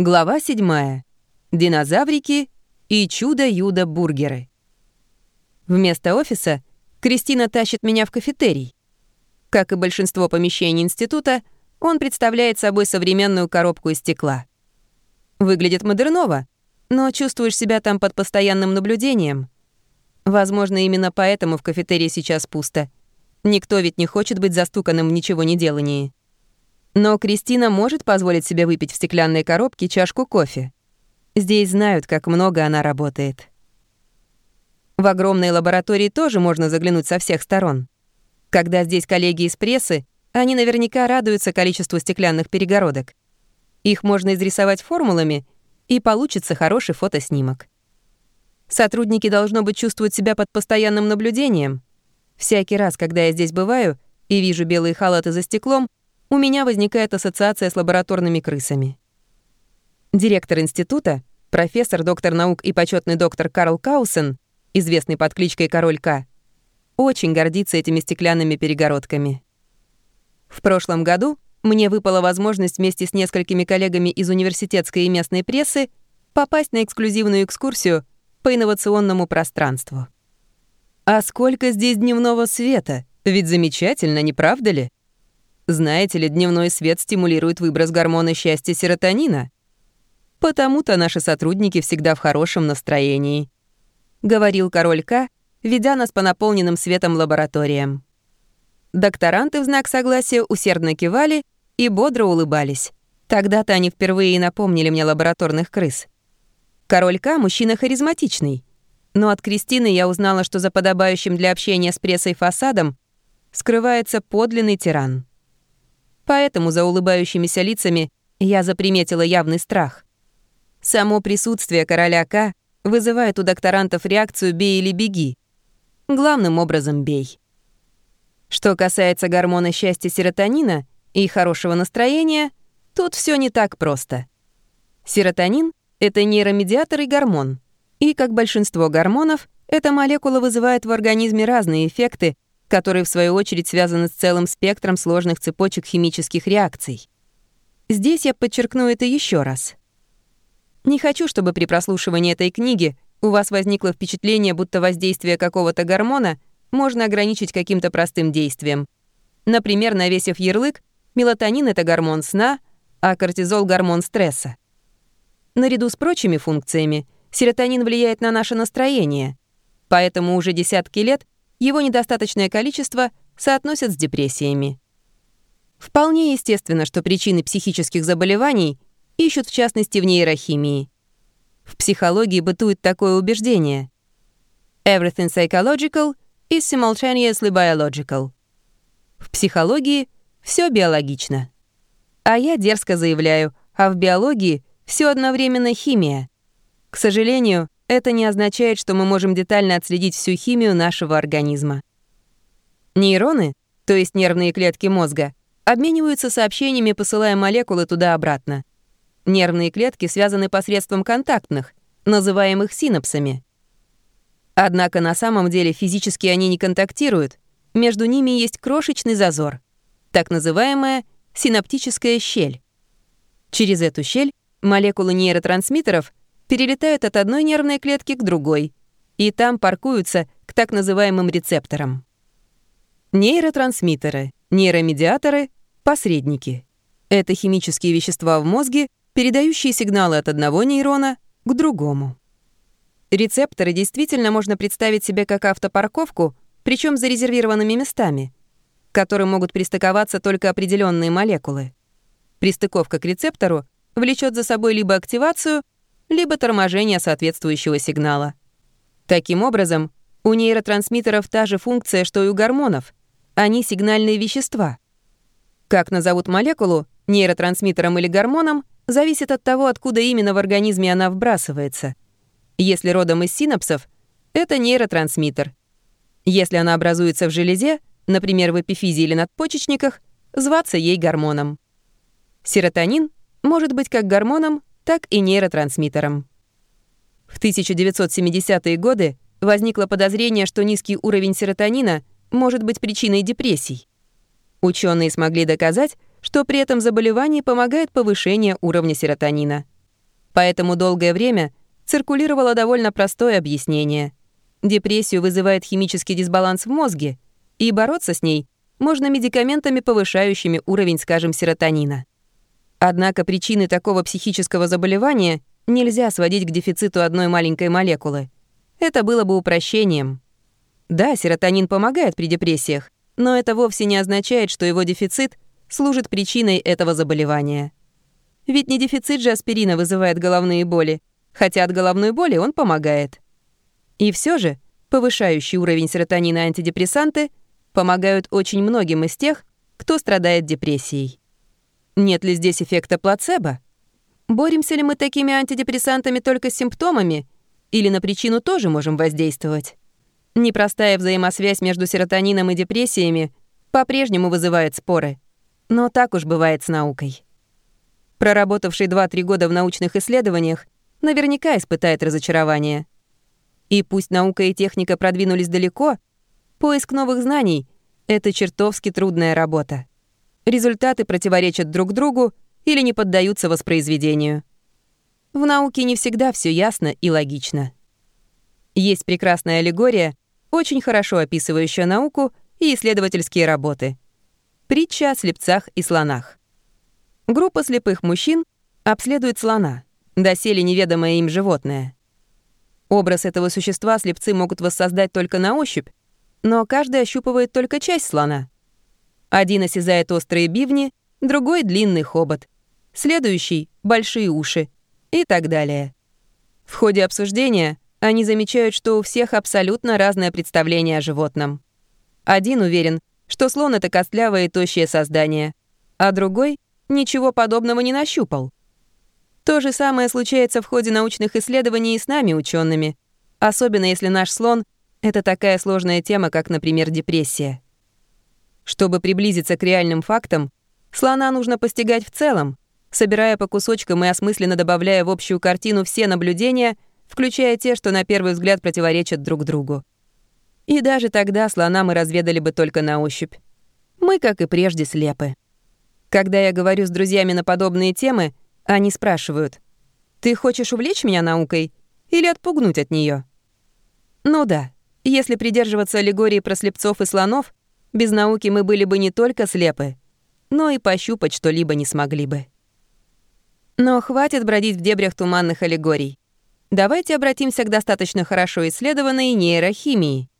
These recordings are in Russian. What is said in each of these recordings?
Глава 7. Динозаврики и чудо-юдо-бургеры. Вместо офиса Кристина тащит меня в кафетерий. Как и большинство помещений института, он представляет собой современную коробку из стекла. Выглядит модерново, но чувствуешь себя там под постоянным наблюдением. Возможно, именно поэтому в кафетерии сейчас пусто. Никто ведь не хочет быть застуканным в ничего не делании. Но Кристина может позволить себе выпить в стеклянной коробке чашку кофе. Здесь знают, как много она работает. В огромной лаборатории тоже можно заглянуть со всех сторон. Когда здесь коллеги из прессы, они наверняка радуются количеству стеклянных перегородок. Их можно изрисовать формулами, и получится хороший фотоснимок. Сотрудники должно быть чувствовать себя под постоянным наблюдением. Всякий раз, когда я здесь бываю и вижу белые халаты за стеклом, у меня возникает ассоциация с лабораторными крысами. Директор института, профессор, доктор наук и почетный доктор Карл Каусен, известный под кличкой Король К, очень гордится этими стеклянными перегородками. В прошлом году мне выпала возможность вместе с несколькими коллегами из университетской и местной прессы попасть на эксклюзивную экскурсию по инновационному пространству. А сколько здесь дневного света? Ведь замечательно, не правда ли? Знаете ли, дневной свет стимулирует выброс гормона счастья серотонина. Потому-то наши сотрудники всегда в хорошем настроении. Говорил король К, ведя нас по наполненным светом лабораториям. Докторанты в знак согласия усердно кивали и бодро улыбались. Тогда-то они впервые и напомнили мне лабораторных крыс. Король К — мужчина харизматичный. Но от Кристины я узнала, что за подобающим для общения с прессой фасадом скрывается подлинный тиран. Поэтому за улыбающимися лицами я заприметила явный страх. Само присутствие короля К вызывает у докторантов реакцию «бей или беги». Главным образом «бей». Что касается гормона счастья серотонина и хорошего настроения, тут все не так просто. Серотонин — это нейромедиатор и гормон. И, как большинство гормонов, эта молекула вызывает в организме разные эффекты, которые, в свою очередь, связаны с целым спектром сложных цепочек химических реакций. Здесь я подчеркну это еще раз. Не хочу, чтобы при прослушивании этой книги у вас возникло впечатление, будто воздействие какого-то гормона можно ограничить каким-то простым действием. Например, навесив ярлык, мелатонин — это гормон сна, а кортизол — гормон стресса. Наряду с прочими функциями, серотонин влияет на наше настроение, поэтому уже десятки лет — его недостаточное количество соотносят с депрессиями. Вполне естественно, что причины психических заболеваний ищут в частности в нейрохимии. В психологии бытует такое убеждение. Everything psychological is simultaneously biological. В психологии все биологично. А я дерзко заявляю, а в биологии все одновременно химия. К сожалению, это не означает, что мы можем детально отследить всю химию нашего организма. Нейроны, то есть нервные клетки мозга, обмениваются сообщениями, посылая молекулы туда-обратно. Нервные клетки связаны посредством контактных, называемых синапсами. Однако на самом деле физически они не контактируют, между ними есть крошечный зазор, так называемая синаптическая щель. Через эту щель молекулы нейротрансмиттеров перелетают от одной нервной клетки к другой и там паркуются к так называемым рецепторам. Нейротрансмиттеры, нейромедиаторы, посредники. Это химические вещества в мозге, передающие сигналы от одного нейрона к другому. Рецепторы действительно можно представить себе как автопарковку, причем зарезервированными местами, к которым могут пристыковаться только определенные молекулы. Пристыковка к рецептору влечет за собой либо активацию, либо торможение соответствующего сигнала. Таким образом, у нейротрансмиттеров та же функция, что и у гормонов. Они сигнальные вещества. Как назовут молекулу, нейротрансмиттером или гормоном, зависит от того, откуда именно в организме она вбрасывается. Если родом из синапсов, это нейротрансмиттер. Если она образуется в железе, например, в эпифизе или надпочечниках, зваться ей гормоном. Серотонин может быть как гормоном, так и нейротрансмиттером. В 1970-е годы возникло подозрение, что низкий уровень серотонина может быть причиной депрессий. Ученые смогли доказать, что при этом заболевании помогает повышение уровня серотонина. Поэтому долгое время циркулировало довольно простое объяснение. Депрессию вызывает химический дисбаланс в мозге, и бороться с ней можно медикаментами, повышающими уровень, скажем, серотонина. Однако причины такого психического заболевания нельзя сводить к дефициту одной маленькой молекулы. Это было бы упрощением. Да, серотонин помогает при депрессиях, но это вовсе не означает, что его дефицит служит причиной этого заболевания. Ведь не дефицит же аспирина вызывает головные боли, хотя от головной боли он помогает. И все же повышающий уровень серотонина антидепрессанты помогают очень многим из тех, кто страдает депрессией. Нет ли здесь эффекта плацебо? Боремся ли мы такими антидепрессантами только с симптомами? Или на причину тоже можем воздействовать? Непростая взаимосвязь между серотонином и депрессиями по-прежнему вызывает споры. Но так уж бывает с наукой. Проработавший 2-3 года в научных исследованиях, наверняка испытает разочарование. И пусть наука и техника продвинулись далеко, поиск новых знаний — это чертовски трудная работа результаты противоречат друг другу или не поддаются воспроизведению. В науке не всегда все ясно и логично. Есть прекрасная аллегория, очень хорошо описывающая науку и исследовательские работы. Притча о слепцах и слонах. Группа слепых мужчин обследует слона, доселе неведомое им животное. Образ этого существа слепцы могут воссоздать только на ощупь, но каждый ощупывает только часть слона — один осязает острые бивни, другой — длинный хобот, следующий — большие уши и так далее. В ходе обсуждения они замечают, что у всех абсолютно разное представление о животном. Один уверен, что слон — это костлявое и тощее создание, а другой ничего подобного не нащупал. То же самое случается в ходе научных исследований и с нами, учеными, особенно если наш слон — это такая сложная тема, как, например, депрессия. Чтобы приблизиться к реальным фактам, слона нужно постигать в целом, собирая по кусочкам и осмысленно добавляя в общую картину все наблюдения, включая те, что на первый взгляд противоречат друг другу. И даже тогда слона мы разведали бы только на ощупь. Мы, как и прежде, слепы. Когда я говорю с друзьями на подобные темы, они спрашивают, «Ты хочешь увлечь меня наукой или отпугнуть от нее? Ну да, если придерживаться аллегории про слепцов и слонов, без науки мы были бы не только слепы, но и пощупать что-либо не смогли бы. Но хватит бродить в дебрях туманных аллегорий. Давайте обратимся к достаточно хорошо исследованной нейрохимии.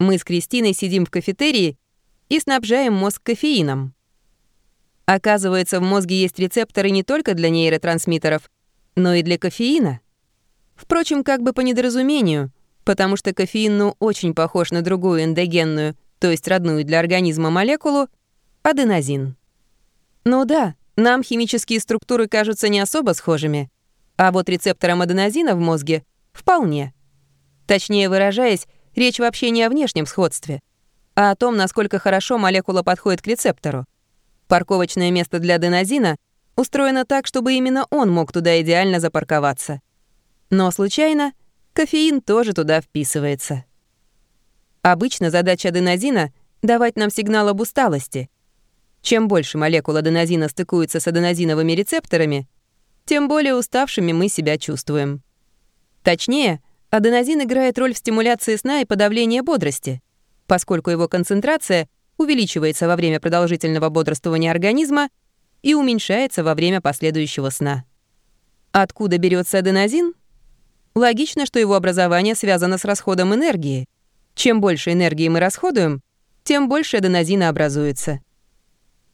Мы с Кристиной сидим в кафетерии и снабжаем мозг кофеином. Оказывается, в мозге есть рецепторы не только для нейротрансмиттеров, но и для кофеина. Впрочем, как бы по недоразумению, потому что кофеин ну очень похож на другую эндогенную, то есть родную для организма молекулу, аденозин. Ну да, нам химические структуры кажутся не особо схожими, а вот рецепторам аденозина в мозге вполне. Точнее выражаясь, речь вообще не о внешнем сходстве, а о том, насколько хорошо молекула подходит к рецептору. Парковочное место для аденозина устроено так, чтобы именно он мог туда идеально запарковаться. Но случайно кофеин тоже туда вписывается. Обычно задача аденозина — давать нам сигнал об усталости. Чем больше молекул аденозина стыкуются с аденозиновыми рецепторами, тем более уставшими мы себя чувствуем. Точнее, аденозин играет роль в стимуляции сна и подавлении бодрости, поскольку его концентрация увеличивается во время продолжительного бодрствования организма и уменьшается во время последующего сна. Откуда берется аденозин? Логично, что его образование связано с расходом энергии — чем больше энергии мы расходуем, тем больше аденозина образуется.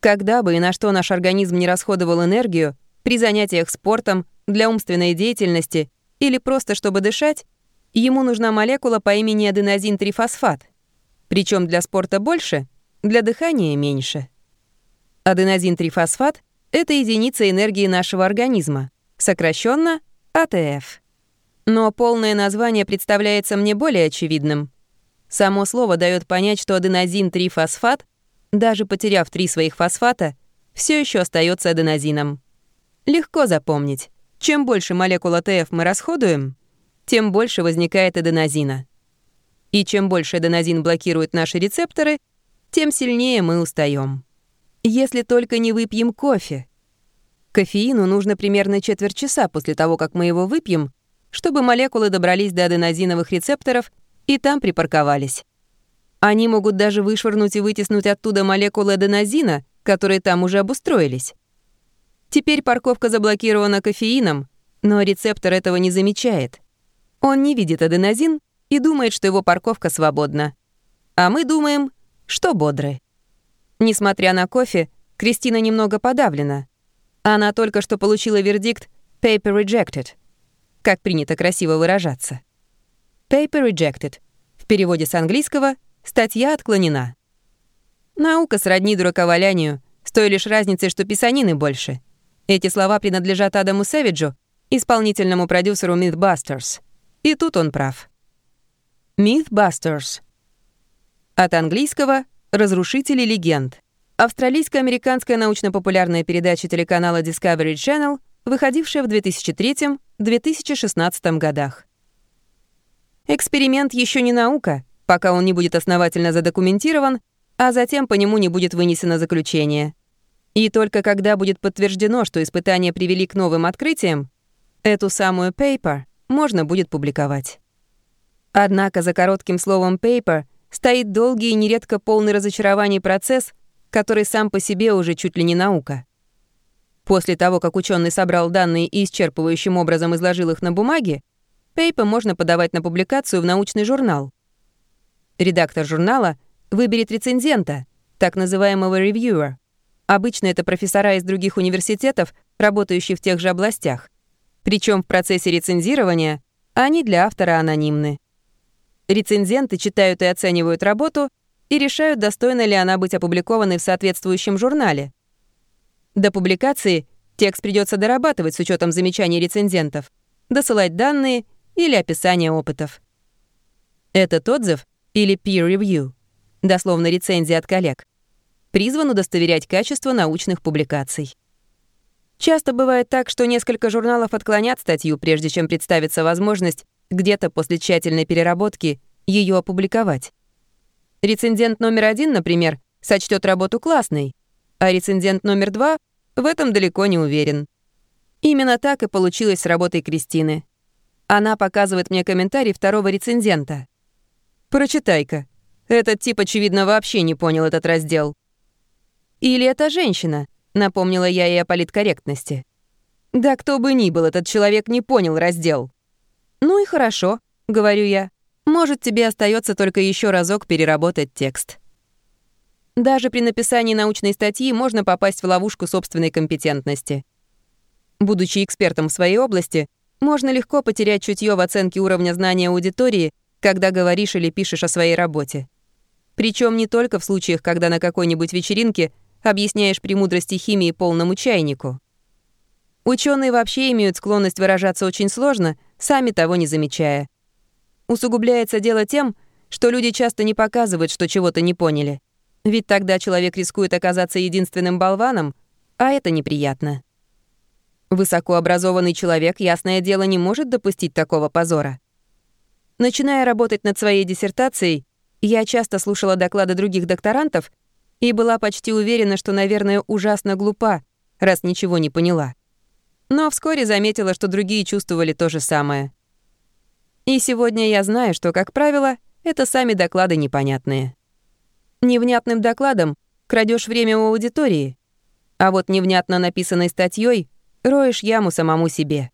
Когда бы и на что наш организм не расходовал энергию, при занятиях спортом, для умственной деятельности или просто чтобы дышать, ему нужна молекула по имени аденозин-трифосфат. Причем для спорта больше, для дыхания меньше. Аденозин-трифосфат — это единица энергии нашего организма, сокращенно АТФ. Но полное название представляется мне более очевидным. Само слово дает понять, что аденозин-3-фосфат, даже потеряв три своих фосфата, все еще остается аденозином. Легко запомнить. Чем больше молекул АТФ мы расходуем, тем больше возникает аденозина. И чем больше аденозин блокирует наши рецепторы, тем сильнее мы устаем. Если только не выпьем кофе. Кофеину нужно примерно четверть часа после того, как мы его выпьем, чтобы молекулы добрались до аденозиновых рецепторов и там припарковались. Они могут даже вышвырнуть и вытеснуть оттуда молекулы аденозина, которые там уже обустроились. Теперь парковка заблокирована кофеином, но рецептор этого не замечает. Он не видит аденозин и думает, что его парковка свободна. А мы думаем, что бодры. Несмотря на кофе, Кристина немного подавлена. Она только что получила вердикт «paper rejected», как принято красиво выражаться. «Paper rejected» в переводе с английского «статья отклонена». Наука сродни дураковалянию, с той лишь разницей, что писанины больше. Эти слова принадлежат Адаму Сэвиджу, исполнительному продюсеру Mythbusters. И тут он прав. Mythbusters. От английского «разрушители легенд». Австралийско-американская научно-популярная передача телеканала Discovery Channel, выходившая в 2003-2016 годах. Эксперимент еще не наука, пока он не будет основательно задокументирован, а затем по нему не будет вынесено заключение. И только когда будет подтверждено, что испытания привели к новым открытиям, эту самую paper можно будет публиковать. Однако за коротким словом paper стоит долгий и нередко полный разочарований процесс — который сам по себе уже чуть ли не наука. После того, как ученый собрал данные и исчерпывающим образом изложил их на бумаге, пейпы можно подавать на публикацию в научный журнал. Редактор журнала выберет рецензента, так называемого ревьюера. Обычно это профессора из других университетов, работающие в тех же областях. Причем в процессе рецензирования они для автора анонимны. Рецензенты читают и оценивают работу — и решают, достойна ли она быть опубликованной в соответствующем журнале. До публикации текст придется дорабатывать с учетом замечаний рецензентов, досылать данные или описание опытов. Этот отзыв или peer review, дословно рецензия от коллег, призван удостоверять качество научных публикаций. Часто бывает так, что несколько журналов отклонят статью, прежде чем представится возможность где-то после тщательной переработки ее опубликовать. Рецензент номер один, например, сочтет работу классной, а рецензент номер два в этом далеко не уверен. Именно так и получилось с работой Кристины. Она показывает мне комментарий второго рецензента. «Прочитай-ка. Этот тип, очевидно, вообще не понял этот раздел». «Или это женщина», — напомнила я ей о политкорректности. «Да кто бы ни был, этот человек не понял раздел». «Ну и хорошо», — говорю я. Может, тебе остается только еще разок переработать текст. Даже при написании научной статьи можно попасть в ловушку собственной компетентности. Будучи экспертом в своей области, можно легко потерять чутье в оценке уровня знания аудитории, когда говоришь или пишешь о своей работе. Причем не только в случаях, когда на какой-нибудь вечеринке объясняешь премудрости химии полному чайнику. Ученые вообще имеют склонность выражаться очень сложно, сами того не замечая. Усугубляется дело тем, что люди часто не показывают, что чего-то не поняли. Ведь тогда человек рискует оказаться единственным болваном, а это неприятно. Высокообразованный человек, ясное дело, не может допустить такого позора. Начиная работать над своей диссертацией, я часто слушала доклады других докторантов и была почти уверена, что, наверное, ужасно глупа, раз ничего не поняла. Но вскоре заметила, что другие чувствовали то же самое — и сегодня я знаю, что, как правило, это сами доклады непонятные. Невнятным докладом крадешь время у аудитории, а вот невнятно написанной статьей роешь яму самому себе.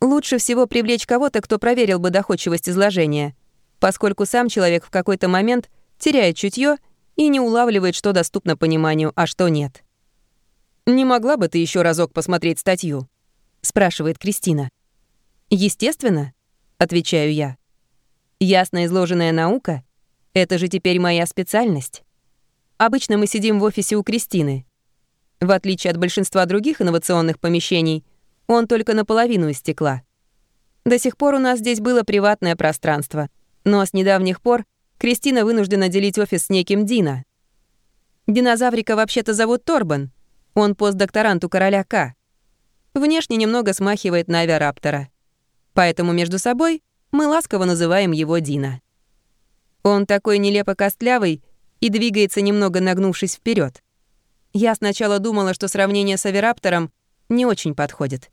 Лучше всего привлечь кого-то, кто проверил бы доходчивость изложения, поскольку сам человек в какой-то момент теряет чутье и не улавливает, что доступно пониманию, а что нет. «Не могла бы ты еще разок посмотреть статью?» — спрашивает Кристина. «Естественно», отвечаю я. Ясно изложенная наука — это же теперь моя специальность. Обычно мы сидим в офисе у Кристины. В отличие от большинства других инновационных помещений, он только наполовину из стекла. До сих пор у нас здесь было приватное пространство, но с недавних пор Кристина вынуждена делить офис с неким Дина. Динозаврика вообще-то зовут Торбан. Он постдокторант у короля К. Внешне немного смахивает на авиараптора — Поэтому между собой мы ласково называем его Дина. Он такой нелепо костлявый и двигается немного нагнувшись вперед. Я сначала думала, что сравнение с авираптором не очень подходит.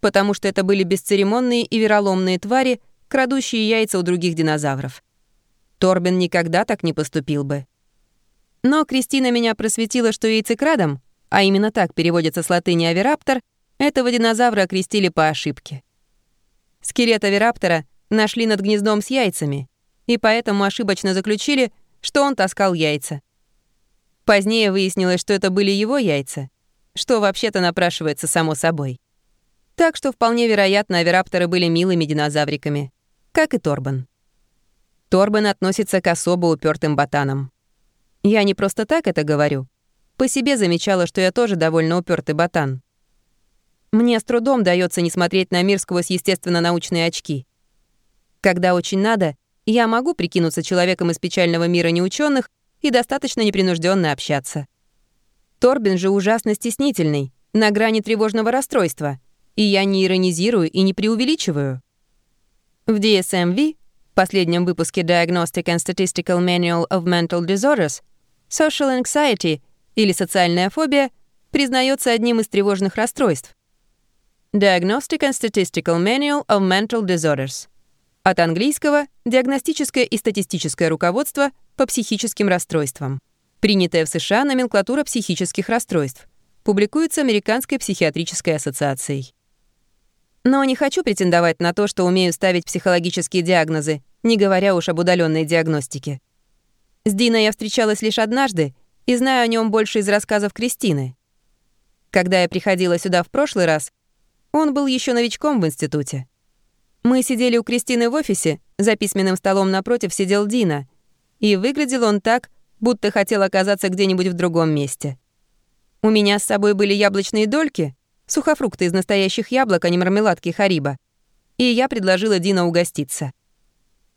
Потому что это были бесцеремонные и вероломные твари, крадущие яйца у других динозавров. Торбин никогда так не поступил бы. Но Кристина меня просветила, что яйцекрадом, а именно так переводится с латыни «авираптор», этого динозавра окрестили по ошибке. Скелет авираптора нашли над гнездом с яйцами, и поэтому ошибочно заключили, что он таскал яйца. Позднее выяснилось, что это были его яйца, что вообще-то напрашивается само собой. Так что вполне вероятно, авирапторы были милыми динозавриками, как и Торбан. Торбан относится к особо упертым ботанам. Я не просто так это говорю. По себе замечала, что я тоже довольно упертый ботан. Мне с трудом дается не смотреть на мир сквозь естественно-научные очки. Когда очень надо, я могу прикинуться человеком из печального мира неученых и достаточно непринужденно общаться. Торбин же ужасно стеснительный, на грани тревожного расстройства, и я не иронизирую и не преувеличиваю. В DSMV, последнем выпуске Diagnostic and Statistical Manual of Mental Disorders, social anxiety или социальная фобия признается одним из тревожных расстройств. Diagnostic and Statistical Manual of Mental Disorders. От английского «Диагностическое и статистическое руководство по психическим расстройствам». Принятая в США номенклатура психических расстройств. Публикуется Американской психиатрической ассоциацией. Но не хочу претендовать на то, что умею ставить психологические диагнозы, не говоря уж об удаленной диагностике. С Диной я встречалась лишь однажды и знаю о нем больше из рассказов Кристины. Когда я приходила сюда в прошлый раз, он был еще новичком в институте. Мы сидели у Кристины в офисе, за письменным столом напротив сидел Дина, и выглядел он так, будто хотел оказаться где-нибудь в другом месте. У меня с собой были яблочные дольки, сухофрукты из настоящих яблок, а не мармеладки Хариба, и я предложила Дина угоститься.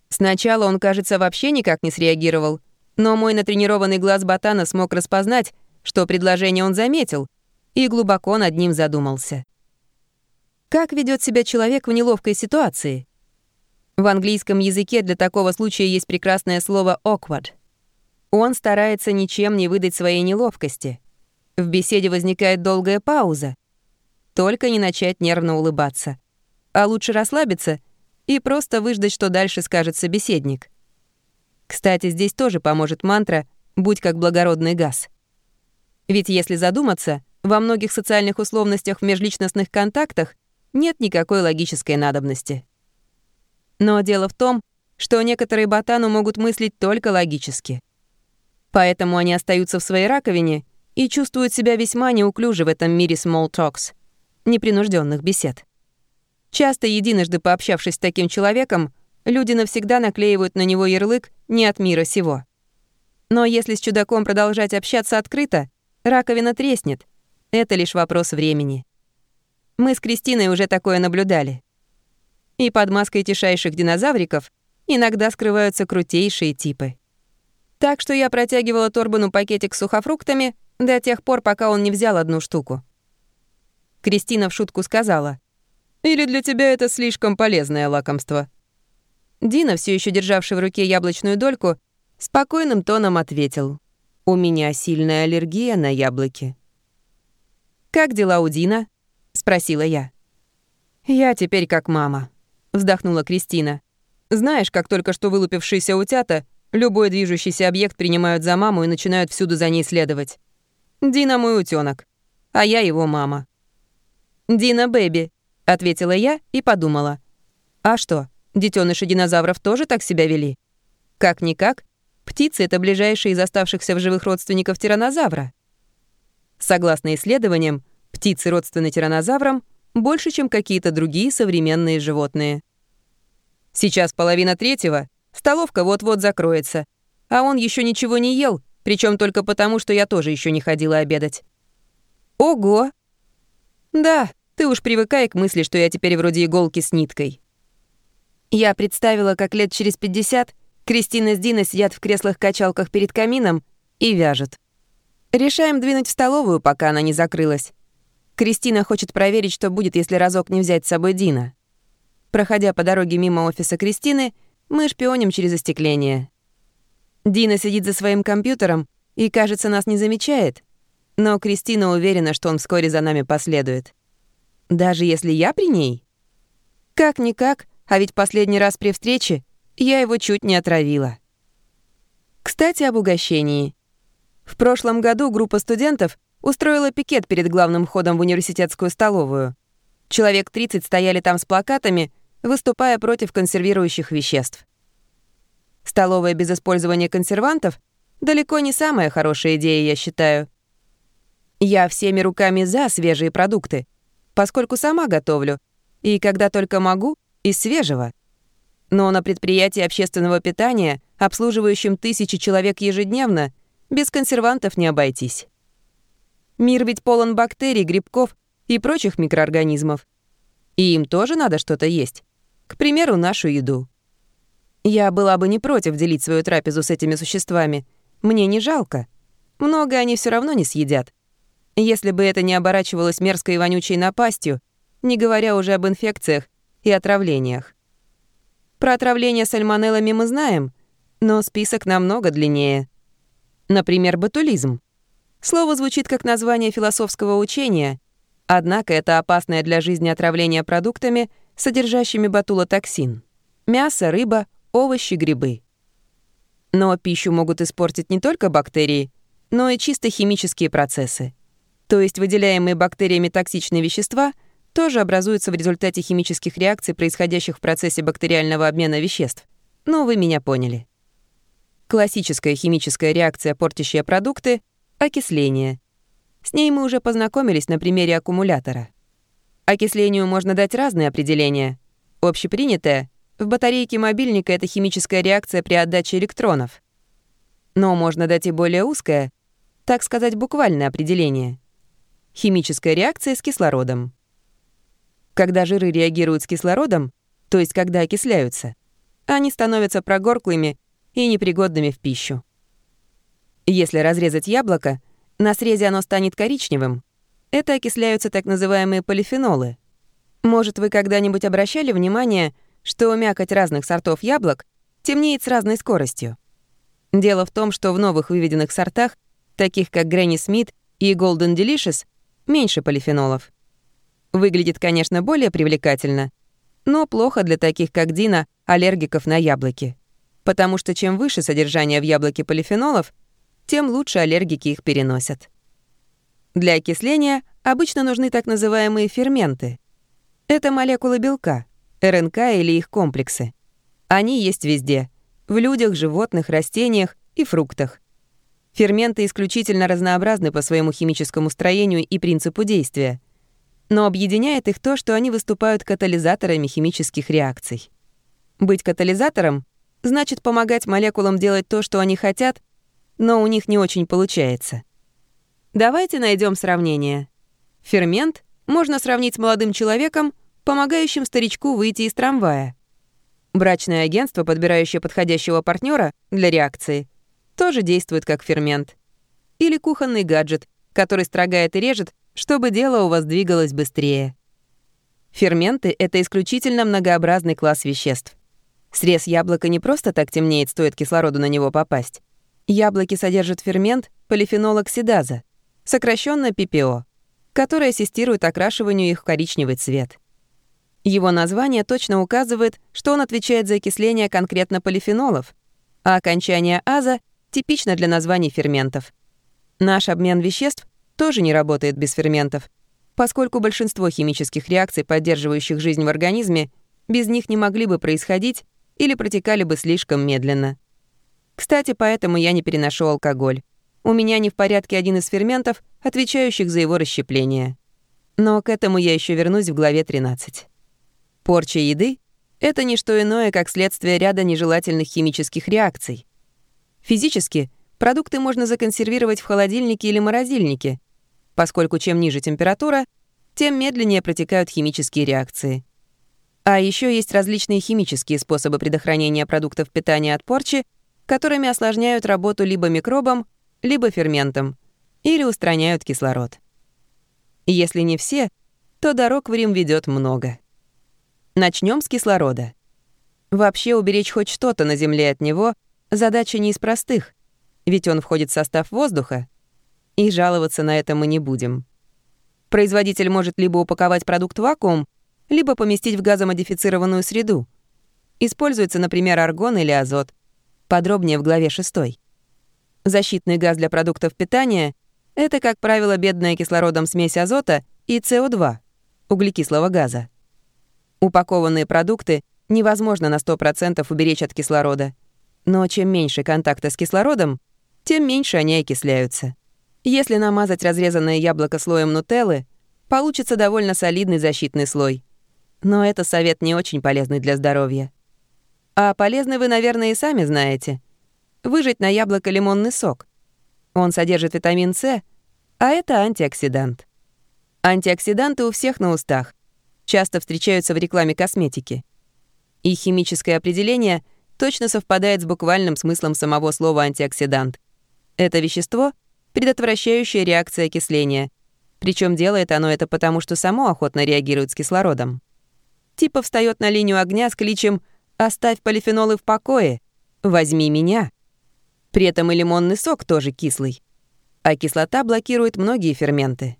Сначала он, кажется, вообще никак не среагировал, но мой натренированный глаз ботана смог распознать, что предложение он заметил, и глубоко над ним задумался. Как ведет себя человек в неловкой ситуации? В английском языке для такого случая есть прекрасное слово awkward. Он старается ничем не выдать своей неловкости. В беседе возникает долгая пауза. Только не начать нервно улыбаться. А лучше расслабиться и просто выждать, что дальше скажет собеседник. Кстати, здесь тоже поможет мантра «будь как благородный газ». Ведь если задуматься, во многих социальных условностях в межличностных контактах нет никакой логической надобности. Но дело в том, что некоторые ботану могут мыслить только логически. Поэтому они остаются в своей раковине и чувствуют себя весьма неуклюже в этом мире small talks, непринужденных бесед. Часто, единожды пообщавшись с таким человеком, люди навсегда наклеивают на него ярлык «не от мира сего». Но если с чудаком продолжать общаться открыто, раковина треснет. Это лишь вопрос времени. Мы с Кристиной уже такое наблюдали. И под маской тишайших динозавриков иногда скрываются крутейшие типы. Так что я протягивала Торбану пакетик с сухофруктами до тех пор, пока он не взял одну штуку. Кристина в шутку сказала, «Или для тебя это слишком полезное лакомство?» Дина, все еще державший в руке яблочную дольку, спокойным тоном ответил, «У меня сильная аллергия на яблоки». «Как дела у Дина?» — спросила я. «Я теперь как мама», — вздохнула Кристина. «Знаешь, как только что вылупившиеся утята, любой движущийся объект принимают за маму и начинают всюду за ней следовать. Дина мой утёнок, а я его мама». «Дина Бэби», — ответила я и подумала. «А что, детеныши динозавров тоже так себя вели? Как-никак, птицы — это ближайшие из оставшихся в живых родственников тиранозавра. Согласно исследованиям, птицы родственны тиранозаврам больше, чем какие-то другие современные животные. Сейчас половина третьего, столовка вот-вот закроется, а он еще ничего не ел, причем только потому, что я тоже еще не ходила обедать. Ого! Да, ты уж привыкай к мысли, что я теперь вроде иголки с ниткой. Я представила, как лет через 50 Кристина с Диной сидят в креслах-качалках перед камином и вяжут. Решаем двинуть в столовую, пока она не закрылась. Кристина хочет проверить, что будет, если разок не взять с собой Дина. Проходя по дороге мимо офиса Кристины, мы шпионим через остекление. Дина сидит за своим компьютером и, кажется, нас не замечает. Но Кристина уверена, что он вскоре за нами последует. Даже если я при ней? Как-никак, а ведь последний раз при встрече я его чуть не отравила. Кстати, об угощении. В прошлом году группа студентов устроила пикет перед главным входом в университетскую столовую. Человек 30 стояли там с плакатами, выступая против консервирующих веществ. Столовая без использования консервантов далеко не самая хорошая идея, я считаю. Я всеми руками за свежие продукты, поскольку сама готовлю, и когда только могу, из свежего. Но на предприятии общественного питания, обслуживающем тысячи человек ежедневно, без консервантов не обойтись. Мир ведь полон бактерий, грибков и прочих микроорганизмов. И им тоже надо что-то есть. К примеру, нашу еду. Я была бы не против делить свою трапезу с этими существами. Мне не жалко. Много они все равно не съедят. Если бы это не оборачивалось мерзкой и вонючей напастью, не говоря уже об инфекциях и отравлениях. Про отравление сальмонеллами мы знаем, но список намного длиннее. Например, ботулизм. Слово звучит как название философского учения, однако это опасное для жизни отравление продуктами, содержащими ботулотоксин. Мясо, рыба, овощи, грибы. Но пищу могут испортить не только бактерии, но и чисто химические процессы. То есть выделяемые бактериями токсичные вещества тоже образуются в результате химических реакций, происходящих в процессе бактериального обмена веществ. Ну, вы меня поняли. Классическая химическая реакция, портящая продукты — окисление. С ней мы уже познакомились на примере аккумулятора. Окислению можно дать разные определения. Общепринятое — в батарейке мобильника это химическая реакция при отдаче электронов. Но можно дать и более узкое, так сказать, буквальное определение — химическая реакция с кислородом. Когда жиры реагируют с кислородом, то есть когда окисляются, они становятся прогорклыми и непригодными в пищу. Если разрезать яблоко, на срезе оно станет коричневым. Это окисляются так называемые полифенолы. Может, вы когда-нибудь обращали внимание, что мякоть разных сортов яблок темнеет с разной скоростью? Дело в том, что в новых выведенных сортах, таких как Гренни Смит и Golden Delicious, меньше полифенолов. Выглядит, конечно, более привлекательно, но плохо для таких, как Дина, аллергиков на яблоки. Потому что чем выше содержание в яблоке полифенолов, тем лучше аллергики их переносят. Для окисления обычно нужны так называемые ферменты. Это молекулы белка, РНК или их комплексы. Они есть везде — в людях, животных, растениях и фруктах. Ферменты исключительно разнообразны по своему химическому строению и принципу действия. Но объединяет их то, что они выступают катализаторами химических реакций. Быть катализатором значит помогать молекулам делать то, что они хотят, но у них не очень получается. Давайте найдем сравнение. Фермент можно сравнить с молодым человеком, помогающим старичку выйти из трамвая. Брачное агентство, подбирающее подходящего партнера для реакции — тоже действует как фермент. Или кухонный гаджет, который строгает и режет, чтобы дело у вас двигалось быстрее. Ферменты — это исключительно многообразный класс веществ. Срез яблока не просто так темнеет, стоит кислороду на него попасть. Яблоки содержат фермент полифенолоксидаза, сокращенно PPO, который ассистирует окрашиванию их в коричневый цвет. Его название точно указывает, что он отвечает за окисление конкретно полифенолов, а окончание аза типично для названий ферментов. Наш обмен веществ тоже не работает без ферментов, поскольку большинство химических реакций, поддерживающих жизнь в организме, без них не могли бы происходить или протекали бы слишком медленно. Кстати, поэтому я не переношу алкоголь. У меня не в порядке один из ферментов, отвечающих за его расщепление. Но к этому я еще вернусь в главе 13. Порча еды — это не что иное, как следствие ряда нежелательных химических реакций. Физически продукты можно законсервировать в холодильнике или морозильнике, поскольку чем ниже температура, тем медленнее протекают химические реакции. А еще есть различные химические способы предохранения продуктов питания от порчи, которыми осложняют работу либо микробам, либо ферментам, или устраняют кислород. Если не все, то дорог в Рим ведет много. Начнем с кислорода. Вообще уберечь хоть что-то на Земле от него Задача не из простых, ведь он входит в состав воздуха. И жаловаться на это мы не будем. Производитель может либо упаковать продукт в вакуум, либо поместить в газомодифицированную среду. Используется, например, аргон или азот. Подробнее в главе 6. Защитный газ для продуктов питания — это, как правило, бедная кислородом смесь азота и СО2, углекислого газа. Упакованные продукты невозможно на 100% уберечь от кислорода. Но чем меньше контакта с кислородом, тем меньше они окисляются. Если намазать разрезанное яблоко слоем нутеллы, получится довольно солидный защитный слой. Но это совет не очень полезный для здоровья. А полезный вы, наверное, и сами знаете. Выжать на яблоко лимонный сок. Он содержит витамин С, а это антиоксидант. Антиоксиданты у всех на устах. Часто встречаются в рекламе косметики. Их химическое определение точно совпадает с буквальным смыслом самого слова антиоксидант. Это вещество — предотвращающая реакция окисления. Причем делает оно это потому, что само охотно реагирует с кислородом. Типа встает на линию огня с кличем «Оставь полифенолы в покое! Возьми меня!» При этом и лимонный сок тоже кислый. А кислота блокирует многие ферменты.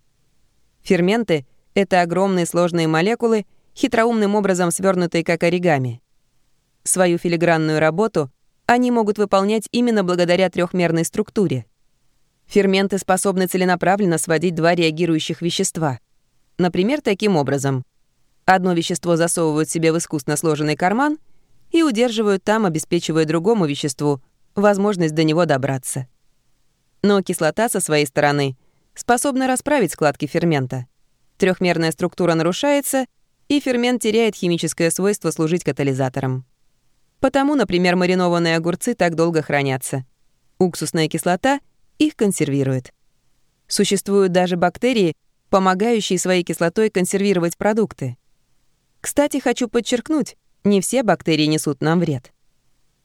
Ферменты — это огромные сложные молекулы, хитроумным образом свернутые как оригами. Свою филигранную работу они могут выполнять именно благодаря трехмерной структуре — Ферменты способны целенаправленно сводить два реагирующих вещества. Например, таким образом. Одно вещество засовывают себе в искусственно сложенный карман и удерживают там, обеспечивая другому веществу возможность до него добраться. Но кислота со своей стороны способна расправить складки фермента. Трехмерная структура нарушается, и фермент теряет химическое свойство служить катализатором. Потому, например, маринованные огурцы так долго хранятся. Уксусная кислота — их консервирует. Существуют даже бактерии, помогающие своей кислотой консервировать продукты. Кстати, хочу подчеркнуть, не все бактерии несут нам вред.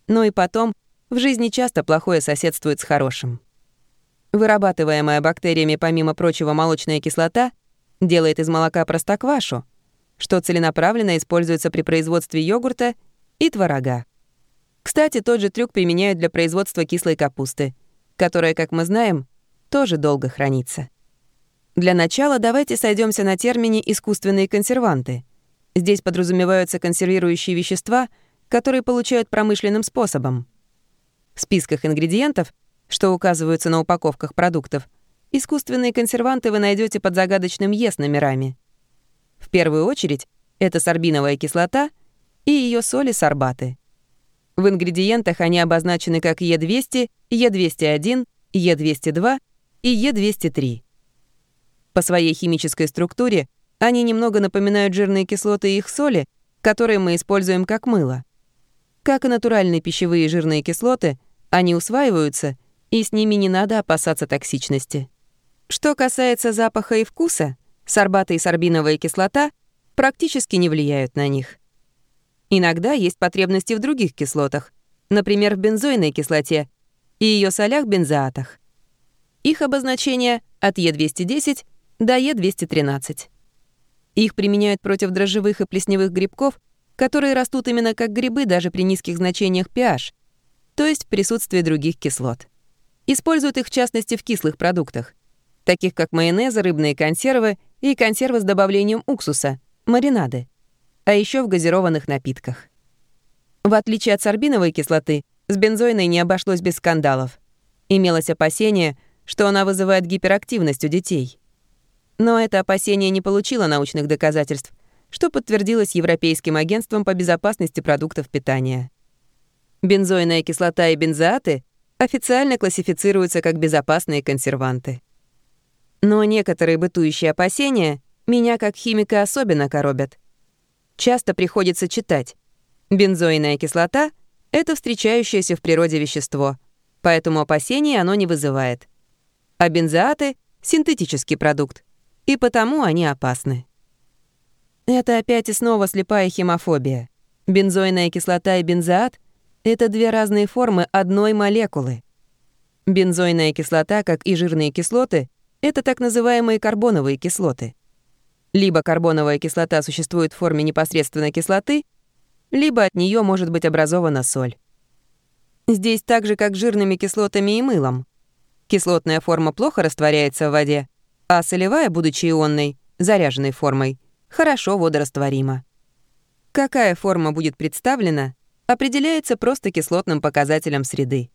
Но и потом, в жизни часто плохое соседствует с хорошим. Вырабатываемая бактериями, помимо прочего, молочная кислота делает из молока простоквашу, что целенаправленно используется при производстве йогурта и творога. Кстати, тот же трюк применяют для производства кислой капусты — которая, как мы знаем, тоже долго хранится. Для начала давайте сойдемся на термине «искусственные консерванты». Здесь подразумеваются консервирующие вещества, которые получают промышленным способом. В списках ингредиентов, что указываются на упаковках продуктов, искусственные консерванты вы найдете под загадочным «Е» с номерами. В первую очередь это сорбиновая кислота и ее соли сорбаты. В ингредиентах они обозначены как Е200, Е201, Е202 и Е203. По своей химической структуре они немного напоминают жирные кислоты и их соли, которые мы используем как мыло. Как и натуральные пищевые жирные кислоты, они усваиваются, и с ними не надо опасаться токсичности. Что касается запаха и вкуса, сорбаты и сорбиновая кислота практически не влияют на них. Иногда есть потребности в других кислотах, например, в бензойной кислоте и ее солях-бензоатах. Их обозначение от Е210 до Е213. Их применяют против дрожжевых и плесневых грибков, которые растут именно как грибы даже при низких значениях pH, то есть в присутствии других кислот. Используют их в частности в кислых продуктах, таких как майонезы, рыбные консервы и консервы с добавлением уксуса, маринады а еще в газированных напитках. В отличие от сорбиновой кислоты, с бензойной не обошлось без скандалов. Имелось опасение, что она вызывает гиперактивность у детей. Но это опасение не получило научных доказательств, что подтвердилось Европейским агентством по безопасности продуктов питания. Бензойная кислота и бензоаты официально классифицируются как безопасные консерванты. Но некоторые бытующие опасения меня как химика особенно коробят — часто приходится читать. Бензоиная кислота — это встречающееся в природе вещество, поэтому опасений оно не вызывает. А бензоаты — синтетический продукт, и потому они опасны. Это опять и снова слепая химофобия. Бензойная кислота и бензоат — это две разные формы одной молекулы. Бензойная кислота, как и жирные кислоты, это так называемые карбоновые кислоты. Либо карбоновая кислота существует в форме непосредственной кислоты, либо от нее может быть образована соль. Здесь так же, как с жирными кислотами и мылом. Кислотная форма плохо растворяется в воде, а солевая, будучи ионной, заряженной формой, хорошо водорастворима. Какая форма будет представлена, определяется просто кислотным показателем среды.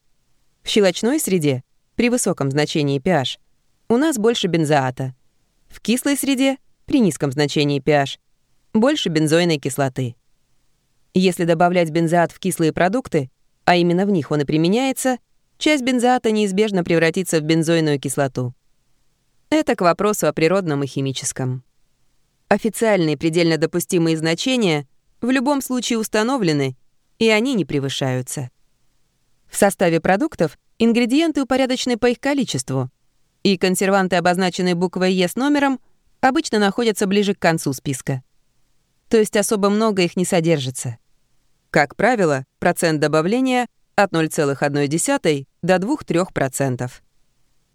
В щелочной среде, при высоком значении pH, у нас больше бензоата. В кислой среде, при низком значении pH, больше бензойной кислоты. Если добавлять бензоат в кислые продукты, а именно в них он и применяется, часть бензоата неизбежно превратится в бензойную кислоту. Это к вопросу о природном и химическом. Официальные предельно допустимые значения в любом случае установлены, и они не превышаются. В составе продуктов ингредиенты упорядочены по их количеству, и консерванты, обозначенные буквой «Е» с номером, обычно находятся ближе к концу списка. То есть особо много их не содержится. Как правило, процент добавления от 0,1 до 2-3%.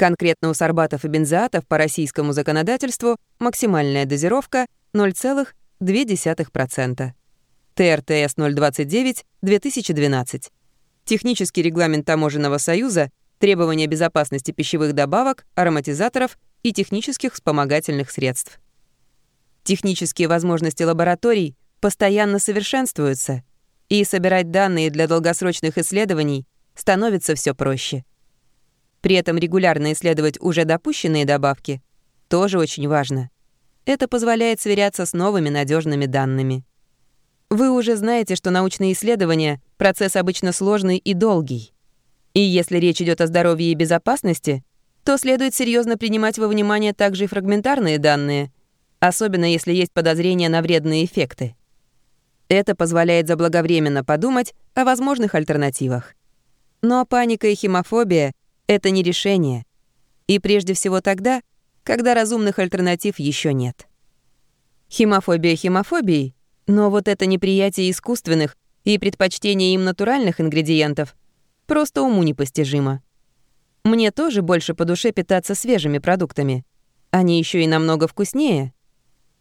Конкретно у сорбатов и бензоатов по российскому законодательству максимальная дозировка 0,2%. ТРТС 029 2012. Технический регламент Таможенного союза требования безопасности пищевых добавок, ароматизаторов и технических вспомогательных средств. Технические возможности лабораторий постоянно совершенствуются, и собирать данные для долгосрочных исследований становится все проще. При этом регулярно исследовать уже допущенные добавки тоже очень важно. Это позволяет сверяться с новыми надежными данными. Вы уже знаете, что научные исследования — процесс обычно сложный и долгий. И если речь идет о здоровье и безопасности, то следует серьезно принимать во внимание также и фрагментарные данные, особенно если есть подозрения на вредные эффекты. Это позволяет заблаговременно подумать о возможных альтернативах. Но паника и химофобия — это не решение. И прежде всего тогда, когда разумных альтернатив еще нет. Химофобия химофобией, но вот это неприятие искусственных и предпочтение им натуральных ингредиентов просто уму непостижимо. Мне тоже больше по душе питаться свежими продуктами. Они еще и намного вкуснее.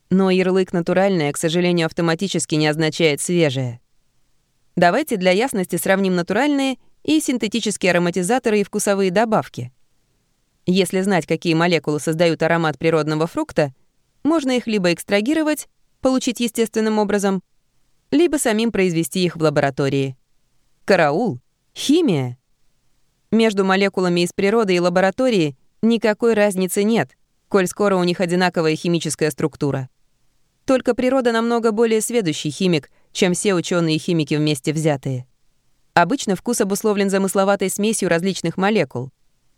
Но ярлык «натуральное», к сожалению, автоматически не означает «свежее». Давайте для ясности сравним натуральные и синтетические ароматизаторы и вкусовые добавки. Если знать, какие молекулы создают аромат природного фрукта, можно их либо экстрагировать, получить естественным образом, либо самим произвести их в лаборатории. Караул! Химия! Между молекулами из природы и лаборатории никакой разницы нет, коль скоро у них одинаковая химическая структура. Только природа намного более сведущий химик, чем все ученые химики вместе взятые. Обычно вкус обусловлен замысловатой смесью различных молекул,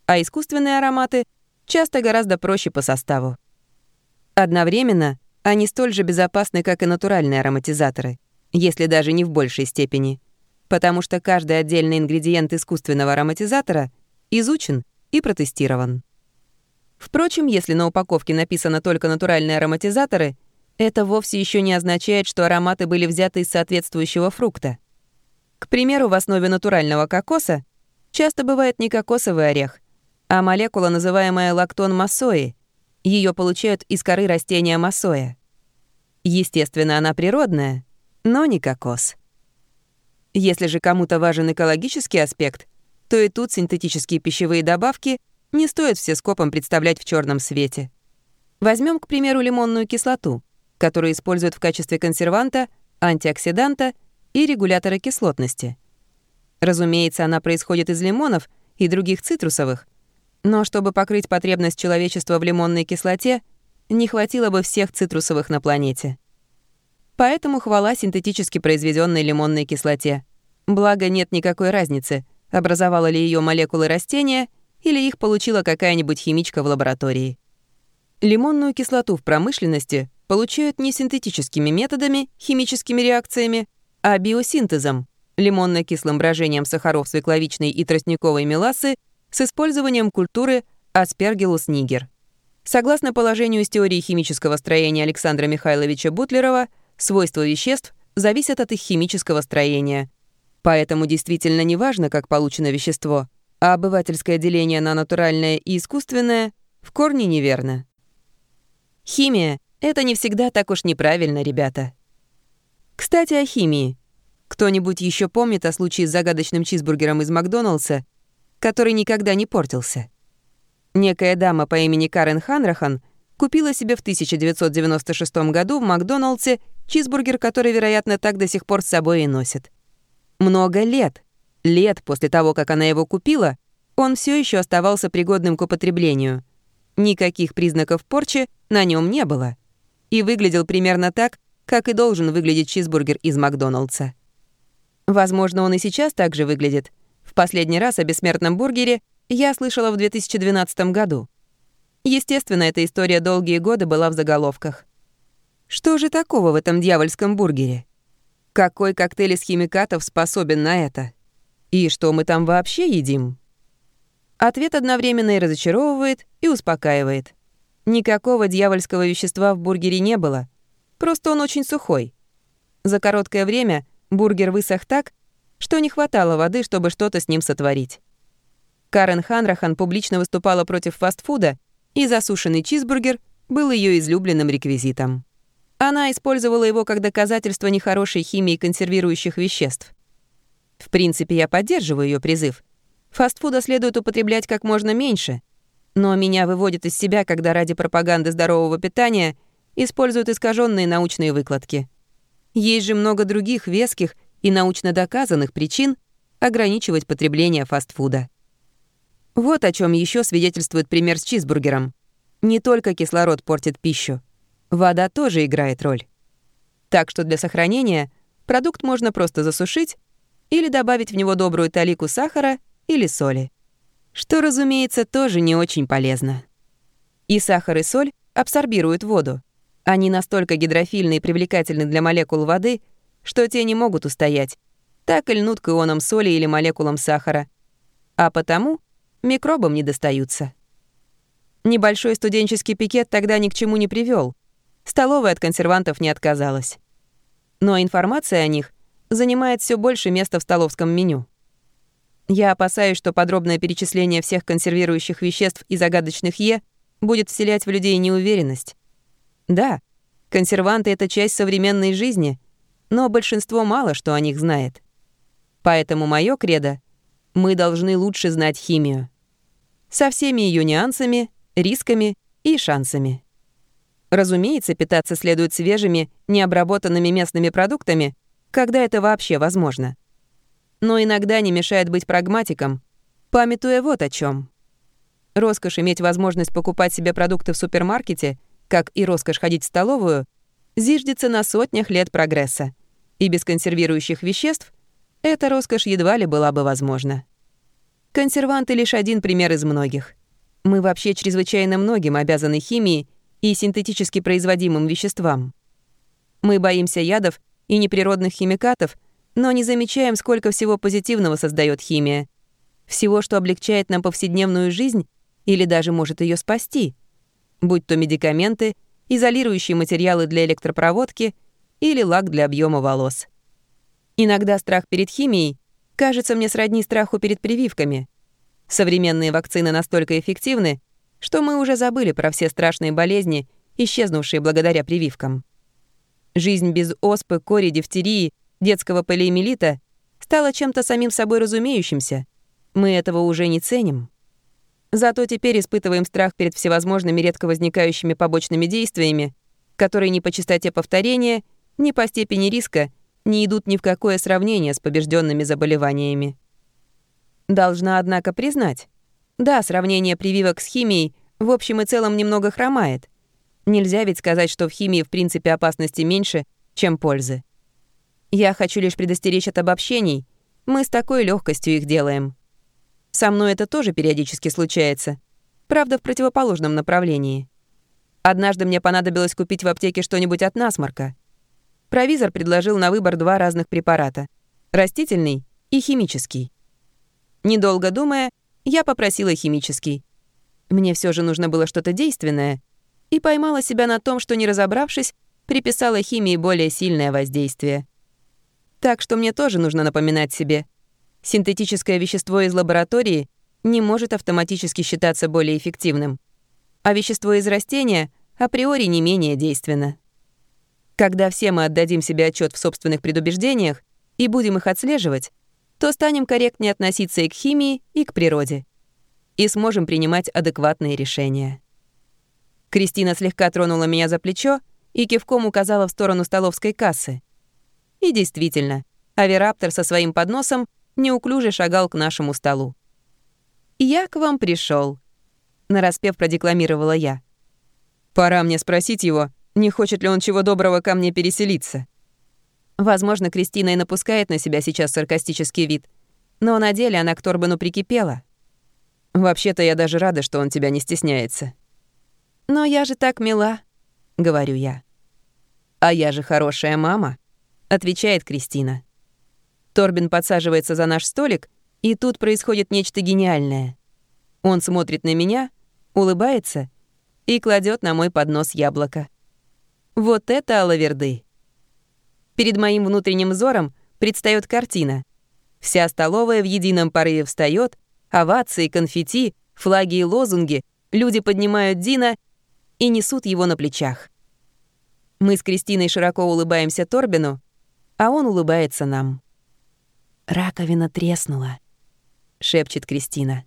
а искусственные ароматы часто гораздо проще по составу. Одновременно они столь же безопасны, как и натуральные ароматизаторы, если даже не в большей степени, потому что каждый отдельный ингредиент искусственного ароматизатора изучен и протестирован. Впрочем, если на упаковке написано только натуральные ароматизаторы, это вовсе еще не означает, что ароматы были взяты из соответствующего фрукта. К примеру, в основе натурального кокоса часто бывает не кокосовый орех, а молекула, называемая лактон массои, ее получают из коры растения массоя. Естественно, она природная, но не кокос. Если же кому-то важен экологический аспект, то и тут синтетические пищевые добавки не стоит все скопом представлять в черном свете. Возьмем, к примеру, лимонную кислоту, которую используют в качестве консерванта, антиоксиданта и регулятора кислотности. Разумеется, она происходит из лимонов и других цитрусовых, но чтобы покрыть потребность человечества в лимонной кислоте, не хватило бы всех цитрусовых на планете. Поэтому хвала синтетически произведенной лимонной кислоте. Благо, нет никакой разницы, образовала ли ее молекулы растения или их получила какая-нибудь химичка в лаборатории. Лимонную кислоту в промышленности получают не синтетическими методами, химическими реакциями, а биосинтезом, лимонно-кислым брожением сахаров свекловичной и тростниковой мелассы с использованием культуры Aspergillus niger. Согласно положению из теории химического строения Александра Михайловича Бутлерова, свойства веществ зависят от их химического строения. Поэтому действительно не важно, как получено вещество, а обывательское деление на натуральное и искусственное в корне неверно. Химия — это не всегда так уж неправильно, ребята. Кстати, о химии. Кто-нибудь еще помнит о случае с загадочным чизбургером из Макдоналдса который никогда не портился. Некая дама по имени Карен Ханрахан купила себе в 1996 году в Макдоналдсе чизбургер, который, вероятно, так до сих пор с собой и носит. Много лет, лет после того, как она его купила, он все еще оставался пригодным к употреблению. Никаких признаков порчи на нем не было. И выглядел примерно так, как и должен выглядеть чизбургер из Макдоналдса. Возможно, он и сейчас так же выглядит. В последний раз о бессмертном бургере я слышала в 2012 году. Естественно, эта история долгие годы была в заголовках. Что же такого в этом дьявольском бургере? Какой коктейль из химикатов способен на это? И что мы там вообще едим? Ответ одновременно и разочаровывает, и успокаивает. Никакого дьявольского вещества в бургере не было. Просто он очень сухой. За короткое время бургер высох так, что не хватало воды, чтобы что-то с ним сотворить. Карен Ханрахан публично выступала против фастфуда, и засушенный чизбургер был ее излюбленным реквизитом. Она использовала его как доказательство нехорошей химии консервирующих веществ. В принципе, я поддерживаю ее призыв — Фастфуда следует употреблять как можно меньше, но меня выводит из себя, когда ради пропаганды здорового питания используют искаженные научные выкладки. Есть же много других веских и научно доказанных причин ограничивать потребление фастфуда. Вот о чем еще свидетельствует пример с чизбургером. Не только кислород портит пищу, вода тоже играет роль. Так что для сохранения продукт можно просто засушить или добавить в него добрую талику сахара — или соли. Что, разумеется, тоже не очень полезно. И сахар, и соль абсорбируют воду. Они настолько гидрофильны и привлекательны для молекул воды, что те не могут устоять, так и льнут к ионам соли или молекулам сахара. А потому микробам не достаются. Небольшой студенческий пикет тогда ни к чему не привел. Столовая от консервантов не отказалась. Но информация о них занимает все больше места в столовском меню. Я опасаюсь, что подробное перечисление всех консервирующих веществ и загадочных Е будет вселять в людей неуверенность. Да, консерванты — это часть современной жизни, но большинство мало что о них знает. Поэтому мое кредо — мы должны лучше знать химию. Со всеми ее нюансами, рисками и шансами. Разумеется, питаться следует свежими, необработанными местными продуктами, когда это вообще возможно но иногда не мешает быть прагматиком, памятуя вот о чем. Роскошь иметь возможность покупать себе продукты в супермаркете, как и роскошь ходить в столовую, зиждется на сотнях лет прогресса. И без консервирующих веществ эта роскошь едва ли была бы возможна. Консерванты — лишь один пример из многих. Мы вообще чрезвычайно многим обязаны химии и синтетически производимым веществам. Мы боимся ядов и неприродных химикатов — но не замечаем, сколько всего позитивного создает химия. Всего, что облегчает нам повседневную жизнь или даже может ее спасти. Будь то медикаменты, изолирующие материалы для электропроводки или лак для объема волос. Иногда страх перед химией кажется мне сродни страху перед прививками. Современные вакцины настолько эффективны, что мы уже забыли про все страшные болезни, исчезнувшие благодаря прививкам. Жизнь без оспы, кори, дифтерии детского полиэмилита стало чем-то самим собой разумеющимся. Мы этого уже не ценим. Зато теперь испытываем страх перед всевозможными редко возникающими побочными действиями, которые ни по частоте повторения, ни по степени риска не идут ни в какое сравнение с побежденными заболеваниями. Должна, однако, признать, да, сравнение прививок с химией в общем и целом немного хромает. Нельзя ведь сказать, что в химии в принципе опасности меньше, чем пользы. Я хочу лишь предостеречь от обобщений. Мы с такой легкостью их делаем. Со мной это тоже периодически случается. Правда, в противоположном направлении. Однажды мне понадобилось купить в аптеке что-нибудь от насморка. Провизор предложил на выбор два разных препарата — растительный и химический. Недолго думая, я попросила химический. Мне все же нужно было что-то действенное, и поймала себя на том, что, не разобравшись, приписала химии более сильное воздействие. Так что мне тоже нужно напоминать себе. Синтетическое вещество из лаборатории не может автоматически считаться более эффективным, а вещество из растения априори не менее действенно. Когда все мы отдадим себе отчет в собственных предубеждениях и будем их отслеживать, то станем корректнее относиться и к химии, и к природе. и сможем принимать адекватные решения. Кристина слегка тронула меня за плечо и кивком указала в сторону столовской кассы. И действительно, Авераптор со своим подносом неуклюже шагал к нашему столу. «Я к вам пришел, нараспев продекламировала я. «Пора мне спросить его, не хочет ли он чего доброго ко мне переселиться». Возможно, Кристина и напускает на себя сейчас саркастический вид, но на деле она к Торбану прикипела. «Вообще-то я даже рада, что он тебя не стесняется». «Но я же так мила», — говорю я. «А я же хорошая мама», — отвечает Кристина. Торбин подсаживается за наш столик, и тут происходит нечто гениальное. Он смотрит на меня, улыбается и кладет на мой поднос яблоко. Вот это алаверды. Перед моим внутренним взором предстает картина. Вся столовая в едином порыве встает, овации, конфетти, флаги и лозунги, люди поднимают Дина и несут его на плечах. Мы с Кристиной широко улыбаемся Торбину, а он улыбается нам. «Раковина треснула», — шепчет Кристина.